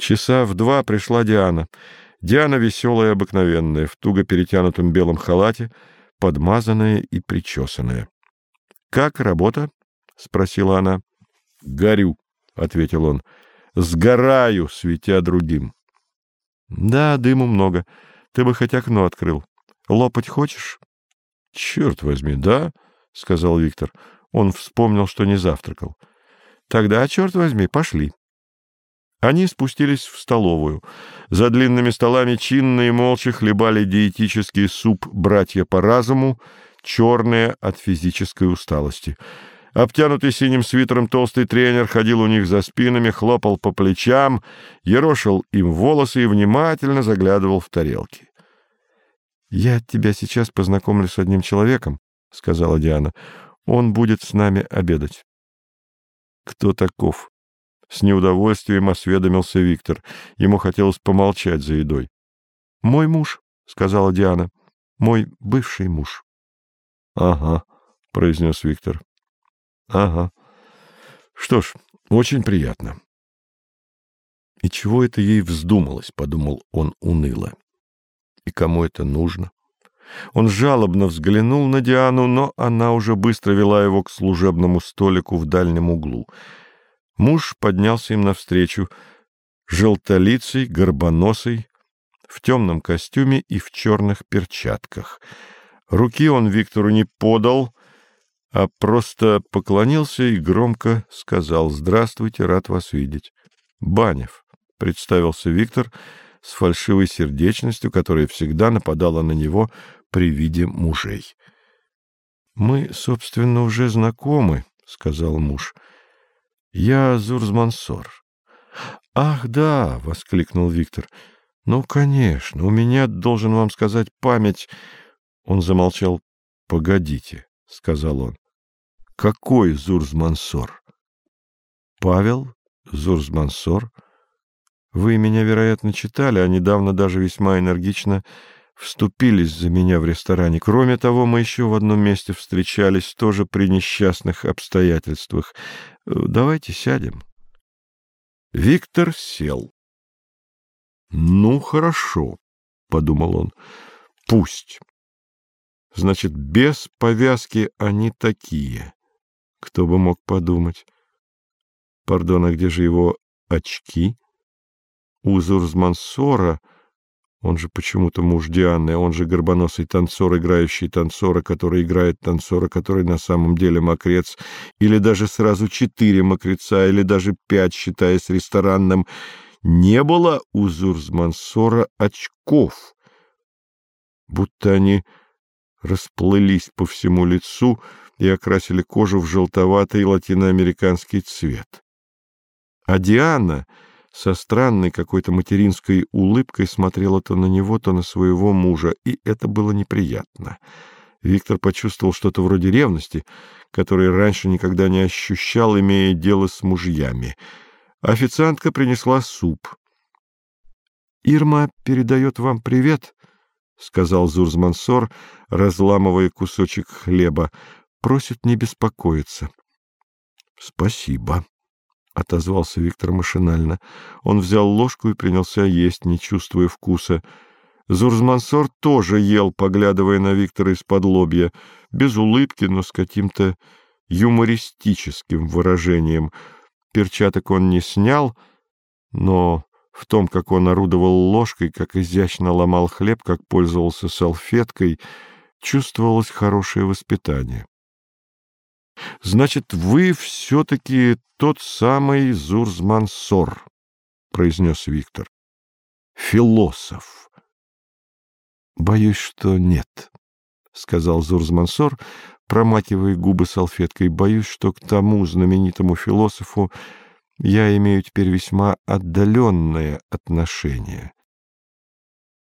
Часа в два пришла Диана. Диана веселая и обыкновенная, в туго перетянутом белом халате, подмазанная и причесанная. — Как работа? — спросила она. — Горю, — ответил он. — Сгораю, светя другим. — Да, дыму много. Ты бы хоть окно открыл. Лопать хочешь? — Черт возьми, да, — сказал Виктор. Он вспомнил, что не завтракал. — Тогда, черт возьми, пошли. Они спустились в столовую. За длинными столами чинно и молча хлебали диетический суп «Братья по разуму», черные от физической усталости. Обтянутый синим свитером толстый тренер ходил у них за спинами, хлопал по плечам, ерошил им волосы и внимательно заглядывал в тарелки. — Я тебя сейчас познакомлю с одним человеком, — сказала Диана. — Он будет с нами обедать. — Кто таков? С неудовольствием осведомился Виктор. Ему хотелось помолчать за едой. — Мой муж, — сказала Диана. — Мой бывший муж. — Ага, — произнес Виктор. — Ага. Что ж, очень приятно. — И чего это ей вздумалось, — подумал он уныло. — И кому это нужно? Он жалобно взглянул на Диану, но она уже быстро вела его к служебному столику в дальнем углу — Муж поднялся им навстречу, желтолицый, горбоносый, в темном костюме и в черных перчатках. Руки он Виктору не подал, а просто поклонился и громко сказал «Здравствуйте, рад вас видеть». «Банев», — представился Виктор с фальшивой сердечностью, которая всегда нападала на него при виде мужей. «Мы, собственно, уже знакомы», — сказал муж. — Я Зурзмансор. — Ах, да! — воскликнул Виктор. — Ну, конечно, у меня, должен вам сказать, память... Он замолчал. — Погодите, — сказал он. — Какой Зурзмансор? — Павел Зурзмансор. Вы меня, вероятно, читали, а недавно даже весьма энергично вступились за меня в ресторане. Кроме того, мы еще в одном месте встречались, тоже при несчастных обстоятельствах. Давайте сядем. Виктор сел. Ну, хорошо, подумал он. Пусть. Значит, без повязки они такие. Кто бы мог подумать? Пардон, а где же его очки? У Зурзмансора он же почему-то муж Дианы, он же горбоносый танцор, играющий танцора, который играет танцора, который на самом деле мокрец, или даже сразу четыре мокреца, или даже пять, считаясь ресторанным. Не было у Зурзмансора очков, будто они расплылись по всему лицу и окрасили кожу в желтоватый латиноамериканский цвет. А Диана со странной какой-то материнской улыбкой смотрела то на него, то на своего мужа, и это было неприятно. Виктор почувствовал что-то вроде ревности, которой раньше никогда не ощущал, имея дело с мужьями. Официантка принесла суп. — Ирма передает вам привет, — сказал Зурзмансор, разламывая кусочек хлеба. — Просит не беспокоиться. — Спасибо, — отозвался Виктор машинально. Он взял ложку и принялся есть, не чувствуя вкуса. Зурзмансор тоже ел, поглядывая на Виктора из-под лобья, без улыбки, но с каким-то юмористическим выражением. Перчаток он не снял, но в том, как он орудовал ложкой, как изящно ломал хлеб, как пользовался салфеткой, чувствовалось хорошее воспитание. — Значит, вы все-таки тот самый Зурзмансор, — произнес Виктор. — Философ. — Боюсь, что нет, — сказал Зурзмансор, промакивая губы салфеткой. — Боюсь, что к тому знаменитому философу я имею теперь весьма отдаленное отношение.